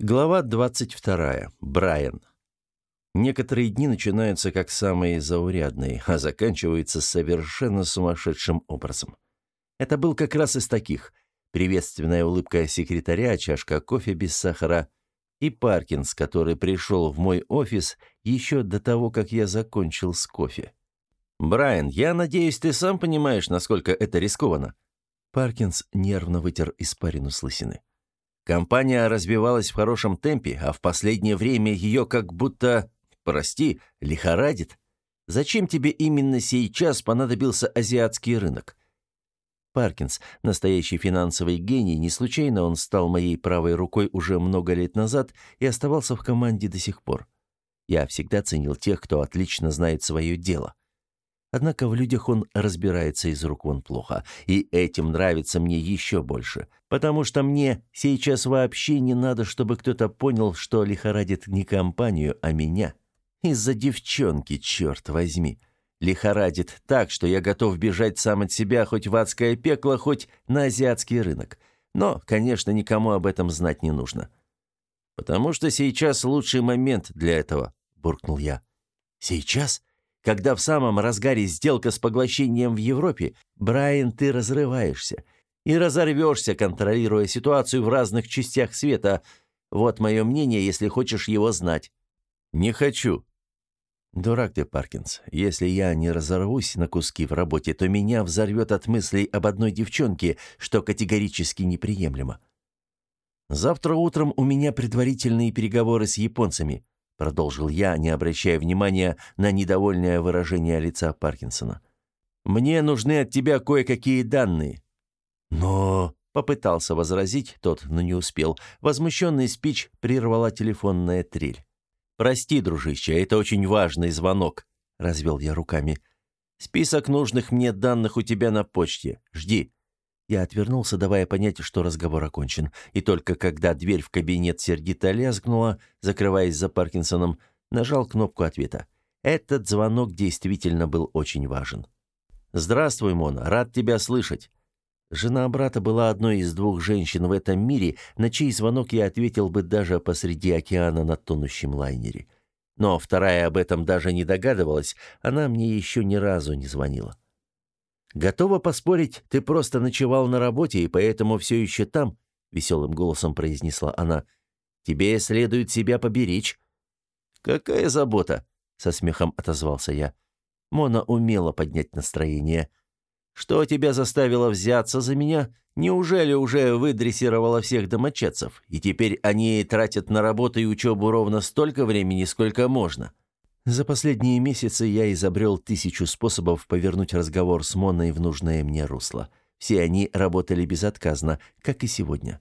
Глава 22. Брайан. Некоторые дни начинаются как самые заурядные, а заканчиваются совершенно сумасшедшим образом. Это был как раз из таких. Приветственная улыбка секретаря, чашка кофе без сахара и Паркинс, который пришел в мой офис еще до того, как я закончил с кофе. «Брайан, я надеюсь, ты сам понимаешь, насколько это рискованно?» Паркинс нервно вытер испарину с лысины. Компания развивалась в хорошем темпе, а в последнее время ее как будто, прости, лихорадит. Зачем тебе именно сейчас понадобился азиатский рынок? Паркинс, настоящий финансовый гений, не случайно он стал моей правой рукой уже много лет назад и оставался в команде до сих пор. Я всегда ценил тех, кто отлично знает свое дело. Однако в людях он разбирается из рук вон плохо, и этим нравится мне еще больше, потому что мне сейчас вообще не надо, чтобы кто-то понял, что лихорадит не компанию, а меня. Из-за девчонки, черт возьми. Лихорадит так, что я готов бежать сам от себя хоть в адское пекло, хоть на азиатский рынок. Но, конечно, никому об этом знать не нужно. «Потому что сейчас лучший момент для этого», — буркнул я. «Сейчас?» Когда в самом разгаре сделка с поглощением в Европе, Брайан, ты разрываешься. И разорвешься, контролируя ситуацию в разных частях света. Вот мое мнение, если хочешь его знать». «Не хочу». «Дурак ты, Паркинс. Если я не разорвусь на куски в работе, то меня взорвет от мыслей об одной девчонке, что категорически неприемлемо. Завтра утром у меня предварительные переговоры с японцами продолжил я, не обращая внимания на недовольное выражение лица Паркинсона. Мне нужны от тебя кое-какие данные. Но попытался возразить тот, но не успел. Возмущенный спич прервала телефонная трель. Прости, дружище, это очень важный звонок, развел я руками. Список нужных мне данных у тебя на почте. Жди. Я отвернулся, давая понять, что разговор окончен, и только когда дверь в кабинет сердито лязгнула, закрываясь за Паркинсоном, нажал кнопку ответа. Этот звонок действительно был очень важен. «Здравствуй, Мона, рад тебя слышать». Жена брата была одной из двух женщин в этом мире, на чей звонок я ответил бы даже посреди океана на тонущем лайнере. Но вторая об этом даже не догадывалась, она мне еще ни разу не звонила. «Готова поспорить, ты просто ночевал на работе и поэтому все еще там», — веселым голосом произнесла она. «Тебе следует себя поберечь». «Какая забота?» — со смехом отозвался я. Мона умела поднять настроение. «Что тебя заставило взяться за меня? Неужели уже выдрессировала всех домочадцев, и теперь они тратят на работу и учебу ровно столько времени, сколько можно?» За последние месяцы я изобрел тысячу способов повернуть разговор с Моной в нужное мне русло. Все они работали безотказно, как и сегодня.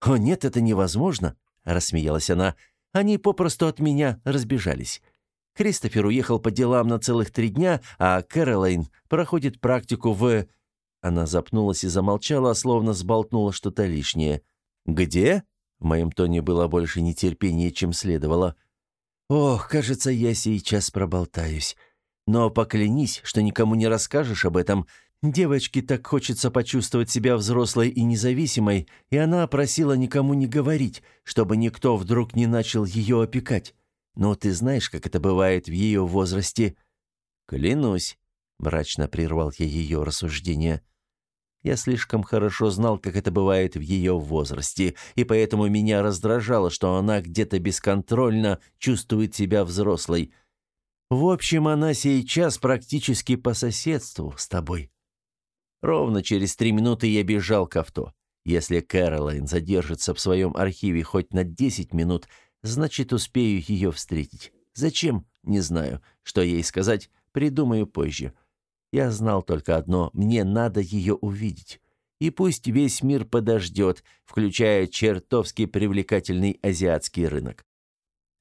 «О, нет, это невозможно!» — рассмеялась она. «Они попросту от меня разбежались. Кристофер уехал по делам на целых три дня, а Кэролайн проходит практику в...» Она запнулась и замолчала, словно сболтнула что-то лишнее. «Где?» В моем тоне было больше нетерпения, чем следовало. Ох, кажется, я сейчас проболтаюсь. Но поклянись, что никому не расскажешь об этом. Девочке так хочется почувствовать себя взрослой и независимой, и она просила никому не говорить, чтобы никто вдруг не начал ее опекать. Но ты знаешь, как это бывает в ее возрасте. Клянусь, мрачно прервал я ее рассуждение. Я слишком хорошо знал, как это бывает в ее возрасте, и поэтому меня раздражало, что она где-то бесконтрольно чувствует себя взрослой. В общем, она сейчас практически по соседству с тобой. Ровно через три минуты я бежал к авто. Если Кэролайн задержится в своем архиве хоть на десять минут, значит, успею ее встретить. Зачем? Не знаю. Что ей сказать, придумаю позже. Я знал только одно — мне надо ее увидеть. И пусть весь мир подождет, включая чертовски привлекательный азиатский рынок.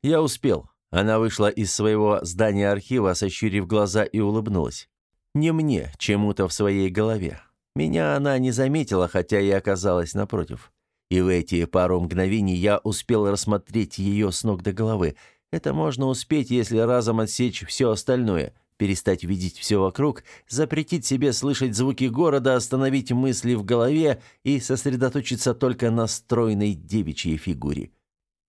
Я успел. Она вышла из своего здания архива, сощурив глаза и улыбнулась. Не мне, чему-то в своей голове. Меня она не заметила, хотя и оказалась напротив. И в эти пару мгновений я успел рассмотреть ее с ног до головы. Это можно успеть, если разом отсечь все остальное — перестать видеть все вокруг, запретить себе слышать звуки города, остановить мысли в голове и сосредоточиться только на стройной девичьей фигуре.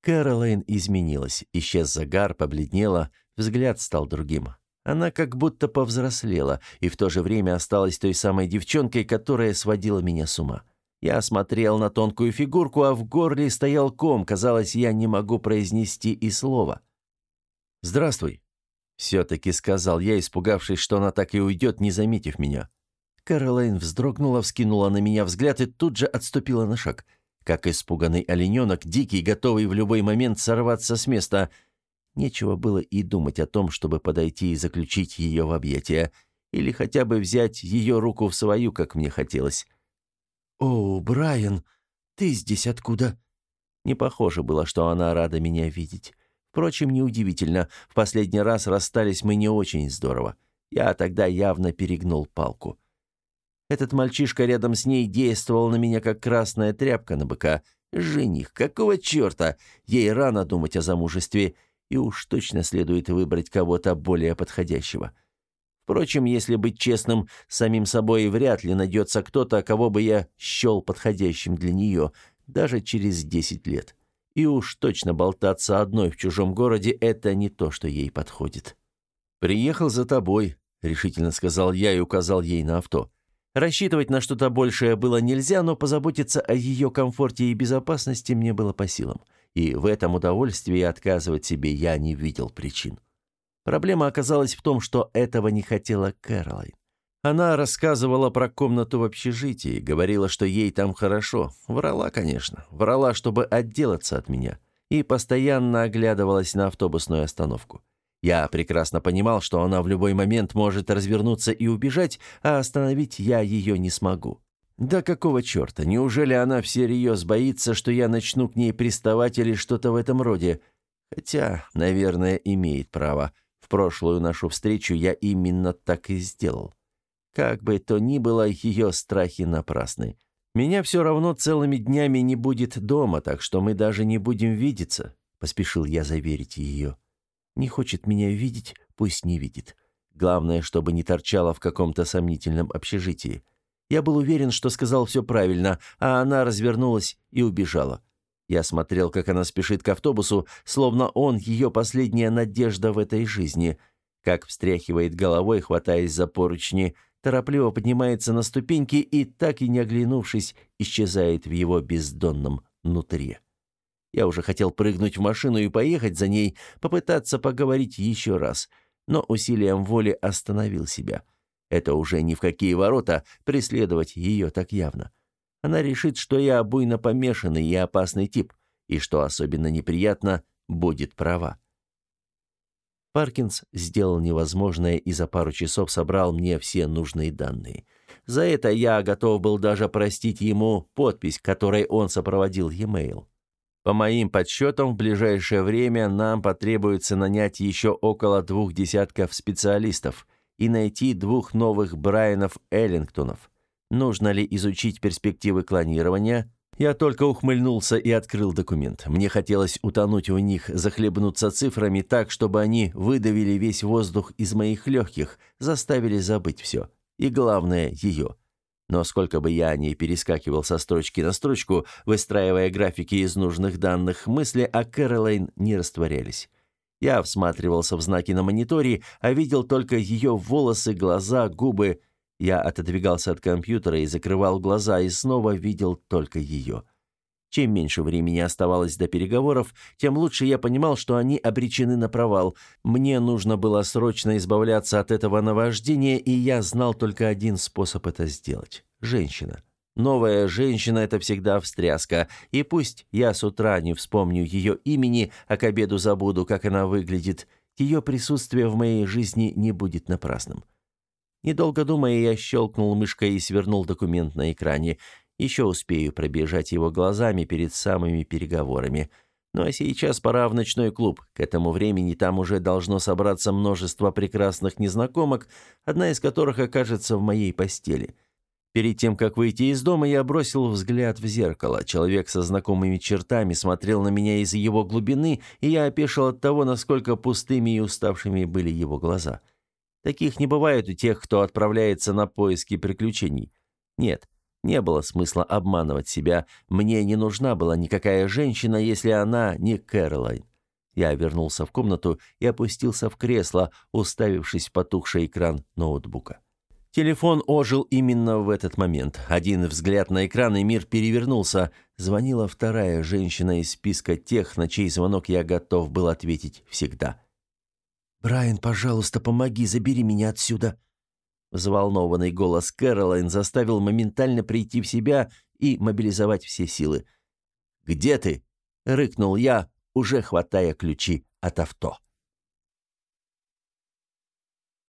Кэролайн изменилась, исчез загар, побледнела, взгляд стал другим. Она как будто повзрослела и в то же время осталась той самой девчонкой, которая сводила меня с ума. Я смотрел на тонкую фигурку, а в горле стоял ком. Казалось, я не могу произнести и слова. «Здравствуй», — все-таки сказал я, испугавшись, что она так и уйдет, не заметив меня. Кэролайн вздрогнула, вскинула на меня взгляд и тут же отступила на шаг. Как испуганный олененок, дикий, готовый в любой момент сорваться с места — Нечего было и думать о том, чтобы подойти и заключить ее в объятия, или хотя бы взять ее руку в свою, как мне хотелось. «О, Брайан, ты здесь откуда?» Не похоже было, что она рада меня видеть. Впрочем, неудивительно, в последний раз расстались мы не очень здорово. Я тогда явно перегнул палку. Этот мальчишка рядом с ней действовал на меня, как красная тряпка на быка. Жених, какого черта? Ей рано думать о замужестве и уж точно следует выбрать кого-то более подходящего. Впрочем, если быть честным, самим собой вряд ли найдется кто-то, кого бы я счел подходящим для нее, даже через десять лет. И уж точно болтаться одной в чужом городе – это не то, что ей подходит. «Приехал за тобой», – решительно сказал я и указал ей на авто. Рассчитывать на что-то большее было нельзя, но позаботиться о ее комфорте и безопасности мне было по силам и в этом удовольствии отказывать себе я не видел причин. Проблема оказалась в том, что этого не хотела Кэролайн. Она рассказывала про комнату в общежитии, говорила, что ей там хорошо. Врала, конечно. Врала, чтобы отделаться от меня. И постоянно оглядывалась на автобусную остановку. Я прекрасно понимал, что она в любой момент может развернуться и убежать, а остановить я ее не смогу. Да какого черта? Неужели она всерьез боится, что я начну к ней приставать или что-то в этом роде? Хотя, наверное, имеет право. В прошлую нашу встречу я именно так и сделал. Как бы то ни было, ее страхи напрасны. Меня все равно целыми днями не будет дома, так что мы даже не будем видеться, поспешил я заверить ее. Не хочет меня видеть, пусть не видит. Главное, чтобы не торчала в каком-то сомнительном общежитии. Я был уверен, что сказал все правильно, а она развернулась и убежала. Я смотрел, как она спешит к автобусу, словно он ее последняя надежда в этой жизни. Как встряхивает головой, хватаясь за поручни, торопливо поднимается на ступеньки и, так и не оглянувшись, исчезает в его бездонном нутре. Я уже хотел прыгнуть в машину и поехать за ней, попытаться поговорить еще раз, но усилием воли остановил себя — это уже ни в какие ворота преследовать ее так явно. Она решит, что я буйно помешанный и опасный тип, и, что особенно неприятно, будет права. Паркинс сделал невозможное и за пару часов собрал мне все нужные данные. За это я готов был даже простить ему подпись, которой он сопроводил e-mail. По моим подсчетам, в ближайшее время нам потребуется нанять еще около двух десятков специалистов – и найти двух новых Брайанов Эллингтонов. Нужно ли изучить перспективы клонирования? Я только ухмыльнулся и открыл документ. Мне хотелось утонуть в них, захлебнуться цифрами так, чтобы они выдавили весь воздух из моих легких, заставили забыть все. И главное, ее. Но сколько бы я ни перескакивал со строчки на строчку, выстраивая графики из нужных данных, мысли о Кэролайн не растворялись. Я всматривался в знаки на мониторе, а видел только ее волосы, глаза, губы. Я отодвигался от компьютера и закрывал глаза, и снова видел только ее. Чем меньше времени оставалось до переговоров, тем лучше я понимал, что они обречены на провал. Мне нужно было срочно избавляться от этого наваждения, и я знал только один способ это сделать – женщина. Новая женщина — это всегда встряска, и пусть я с утра не вспомню ее имени, а к обеду забуду, как она выглядит, ее присутствие в моей жизни не будет напрасным. Недолго думая, я щелкнул мышкой и свернул документ на экране. Еще успею пробежать его глазами перед самыми переговорами. Ну а сейчас пора в ночной клуб. К этому времени там уже должно собраться множество прекрасных незнакомок, одна из которых окажется в моей постели — Перед тем, как выйти из дома, я бросил взгляд в зеркало. Человек со знакомыми чертами смотрел на меня из его глубины, и я опешил от того, насколько пустыми и уставшими были его глаза. Таких не бывает у тех, кто отправляется на поиски приключений. Нет, Не было смысла обманывать себя. Мне не нужна была никакая женщина, если она не Кэролайн. Я вернулся в комнату и опустился в кресло, уставившись в потухший экран ноутбука. Телефон ожил именно в этот момент. Один взгляд на экран, и мир перевернулся. Звонила вторая женщина из списка тех, на чей звонок я готов был ответить всегда. «Брайан, пожалуйста, помоги, забери меня отсюда!» Взволнованный голос Кэролайн заставил моментально прийти в себя и мобилизовать все силы. «Где ты?» — рыкнул я, уже хватая ключи от авто.